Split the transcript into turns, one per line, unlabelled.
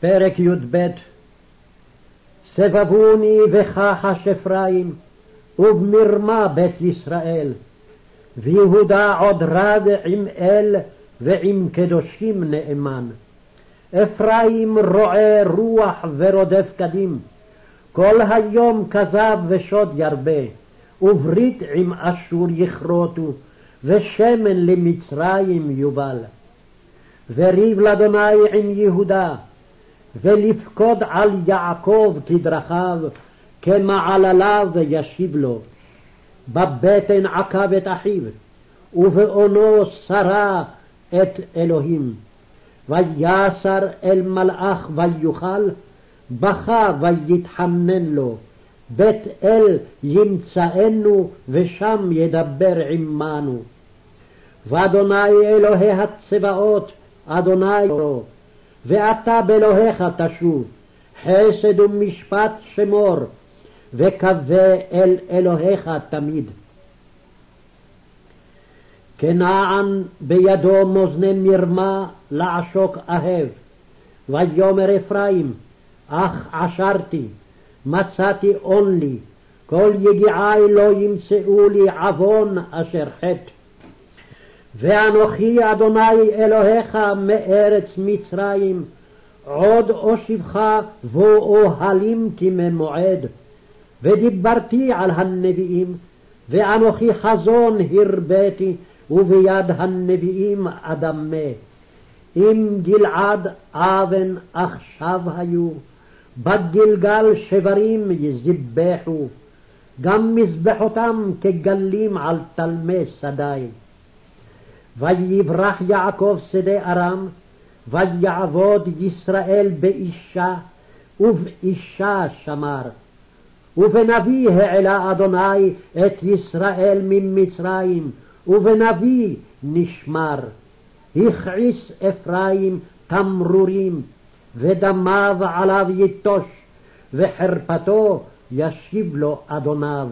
פרק י"ב סבבוני וכחש אפרים, ובמרמה בית ישראל, ויהודה עוד רב עם אל ועם קדושים נאמן. אפרים רועה רוח ורודף קדים, כל היום כזב ושוד ירבה, וברית עם אשור יכרותו, ושמן למצרים יובל. וריב לאדוני עם יהודה, ולפקוד על יעקב כדרכיו, כמעלליו ישיב לו. בבטן עקב את אחיו, ובאונו שרה את אלוהים. ויסר אל מלאך ויוכל, בכה ויתחנן לו. בית אל ימצאנו, ושם ידבר עמנו. ואדוני אלוהי הצבאות, אדוני אורו, ואתה באלוהיך תשוב, חסד ומשפט שמור, וקווה אל אלוהיך תמיד. כנען בידו מאזני מרמה לעשוק אהב, ויאמר אפרים, אך עשרתי, מצאתי און לי, כל יגיעי לא ימצאו לי עוון אשר חטא. ואנוכי אדוני אלוהיך מארץ מצרים, עוד אושיבך ואוהלים כממועד. ודיברתי על הנביאים, ואנוכי חזון הרביתי, וביד הנביאים אדמה. אם גלעד אבן עכשיו היו, בגלגל שברים יזבחו, גם מזבחותם כגלים על תלמי שדי. ויברח יעקב שדה ארם, ויעבוד ישראל באישה, ובאישה שמר. ובנביא העלה אדוני את ישראל ממצרים, ובנביא נשמר. הכעיס אפרים תמרורים, ודמיו עליו יטוש, וחרפתו ישיב לו אדוניו.